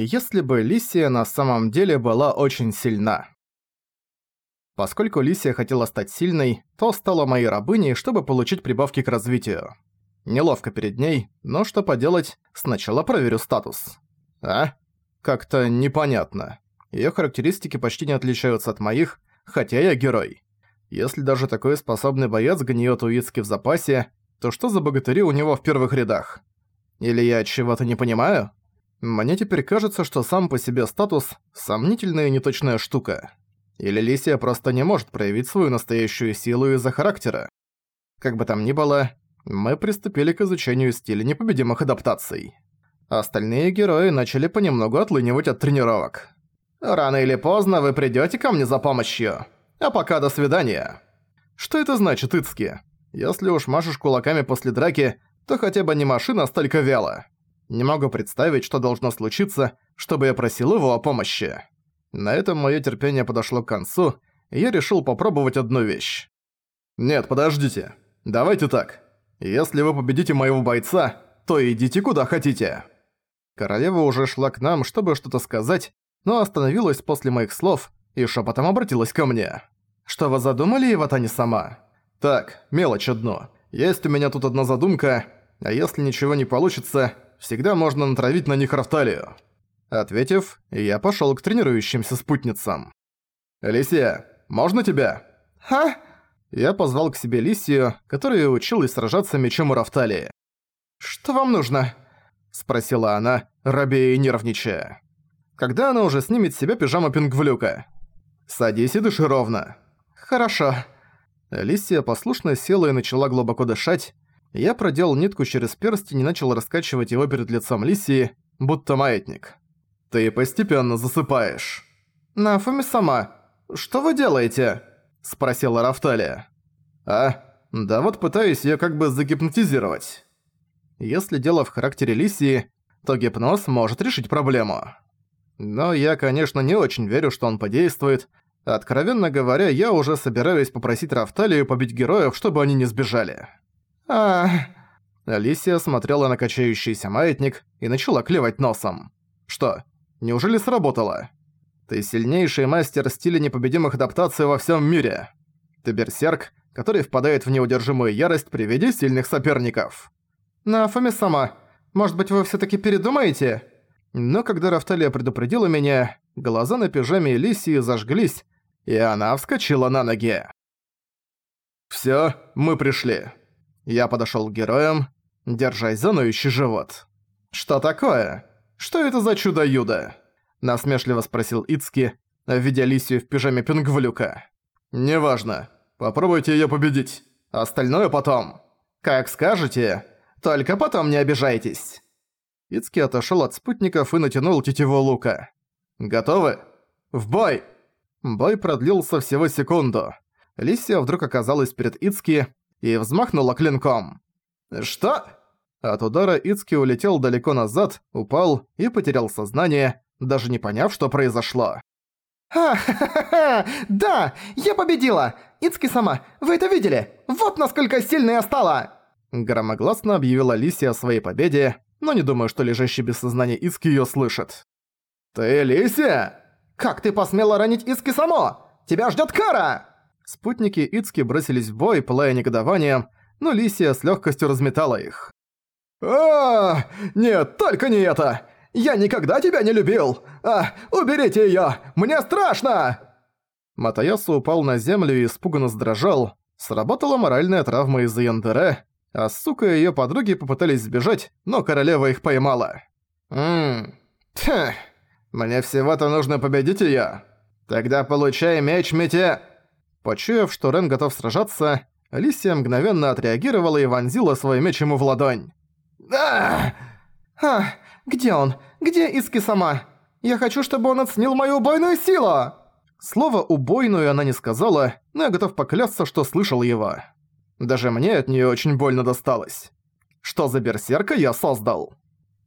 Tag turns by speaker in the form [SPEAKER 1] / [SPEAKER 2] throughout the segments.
[SPEAKER 1] если бы Лисия на самом деле была очень сильна. Поскольку Лисия хотела стать сильной, то стала моей рабыней, чтобы получить прибавки к развитию. Неловко перед ней, но что поделать, сначала проверю статус. А? Как-то непонятно. Её характеристики почти не отличаются от моих, хотя я герой. Если даже такой способный боец гниёт у Ицки в запасе, то что за богатыри у него в первых рядах? Или я чего-то не понимаю? Мне теперь кажется, что сам по себе статус – сомнительная и неточная штука. Или Лисия просто не может проявить свою настоящую силу из-за характера. Как бы там ни было, мы приступили к изучению стиля непобедимых адаптаций. Остальные герои начали понемногу отлынивать от тренировок. «Рано или поздно вы придёте ко мне за помощью. А пока до свидания». Что это значит, Ицки? Если уж машешь кулаками после драки, то хотя бы не машина столько вяло. Не могу представить, что должно случиться, чтобы я просил его о помощи. На этом моё терпение подошло к концу, и я решил попробовать одну вещь. «Нет, подождите. Давайте так. Если вы победите моего бойца, то идите куда хотите». Королева уже шла к нам, чтобы что-то сказать, но остановилась после моих слов и шепотом обратилась ко мне. «Что вы задумали, Ивата не сама?» «Так, мелочь одно. Есть у меня тут одна задумка, а если ничего не получится, всегда можно натравить на них Рафталию». Ответив, я пошёл к тренирующимся спутницам. «Лисия, можно тебя?»
[SPEAKER 2] «Ха?»
[SPEAKER 1] Я позвал к себе Лисию, которая училась сражаться мечом у Рафталии.
[SPEAKER 2] «Что вам нужно?»
[SPEAKER 1] – спросила она, робея и нервничая. Когда она уже снимет с себя пижаму пингвлюка? «Садись и дыши ровно».
[SPEAKER 2] «Хорошо».
[SPEAKER 1] Лисия послушно села и начала глубоко дышать, я проделал нитку через перстень и начал раскачивать его перед лицом Лисии, будто маятник. «Ты постепенно засыпаешь».
[SPEAKER 2] «Нафуми сама, что вы делаете?»
[SPEAKER 1] – спросила Рафталия. «А, да вот пытаюсь её как бы загипнотизировать». Если дело в характере Лисии, то гипноз может решить проблему. Но я, конечно, не очень верю, что он подействует. Откровенно говоря, я уже собираюсь попросить Рафталию побить героев, чтобы они не сбежали
[SPEAKER 2] а
[SPEAKER 1] Алисия смотрела на качающийся маятник и начала клевать носом. «Что, неужели сработало? Ты сильнейший мастер стиля непобедимых адаптаций во всем мире. Ты берсерк, который впадает в неудержимую ярость при виде сильных соперников».
[SPEAKER 2] «Нафами сама, может быть, вы все таки передумаете?»
[SPEAKER 1] Но когда Рафталия предупредила меня, глаза на пижаме Элисии зажглись, и она вскочила на ноги. «Всё, мы пришли». Я подошёл к героям, держась за ноющий живот. «Что такое? Что это за чудо-юдо?» Насмешливо спросил Ицки, видя Лисию в пижаме пингвлюка. «Неважно. Попробуйте её победить. Остальное потом. Как скажете. Только потом не обижайтесь». Ицки отошёл от спутников и натянул тетиву лука. «Готовы? В бой!» Бой продлился всего секунду. Лисия вдруг оказалась перед Ицки, и взмахнула клинком. «Что?» От удара Ицки улетел далеко назад, упал и потерял сознание, даже не поняв, что произошло.
[SPEAKER 2] «Ха-ха-ха! Да! Я победила! Ицки сама, вы это видели? Вот насколько сильной я стала!»
[SPEAKER 1] Громогласно объявила Лисия о своей победе, но не думаю, что лежащий без сознания Ицки её слышит. «Ты Лисия?»
[SPEAKER 2] «Как ты посмела ранить Ицки само? Тебя ждёт кара!»
[SPEAKER 1] Спутники Ицки бросились в бой, пылая негодованием, но Лисия с легкостью разметала их.
[SPEAKER 2] а Нет, только не это! Я никогда тебя не любил! А, уберите её! Мне страшно!»
[SPEAKER 1] Матаясу упал на землю и испуганно сдрожал. Сработала моральная травма из-за Яндере, а сука и её подруги попытались сбежать, но королева их поймала. «Ммм... Мне всего-то нужно победить её. Тогда получай меч мете...» Почуяв, что Рен готов сражаться, Алисия мгновенно отреагировала и вонзила свой меч ему в ладонь.
[SPEAKER 2] «Да! А, где он? Где Иски сама? Я хочу, чтобы он оценил мою убойную силу!»
[SPEAKER 1] Слово «убойную» она не сказала, но я готов поклясться, что слышал его. Даже мне от неё очень больно досталось. Что за берсерка я создал?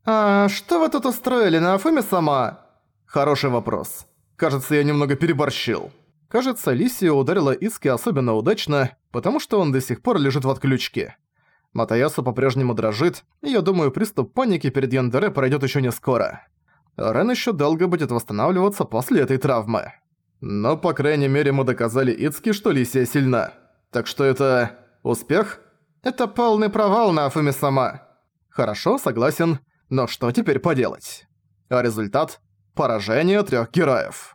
[SPEAKER 2] «А что вы тут устроили на Афуме сама?»
[SPEAKER 1] Хороший вопрос. Кажется, я немного переборщил. Кажется, Лисия ударила Иски особенно удачно, потому что он до сих пор лежит в отключке. Матаясу по-прежнему дрожит, и я думаю, приступ паники перед Яндере пройдет еще не скоро. Рен ещё долго будет восстанавливаться после этой травмы. Но, по крайней мере, мы доказали Ицки, что Лисия сильна. Так что это... успех? Это полный провал на Афуме сама. Хорошо, согласен. Но что теперь поделать? А результат? Поражение трёх героев.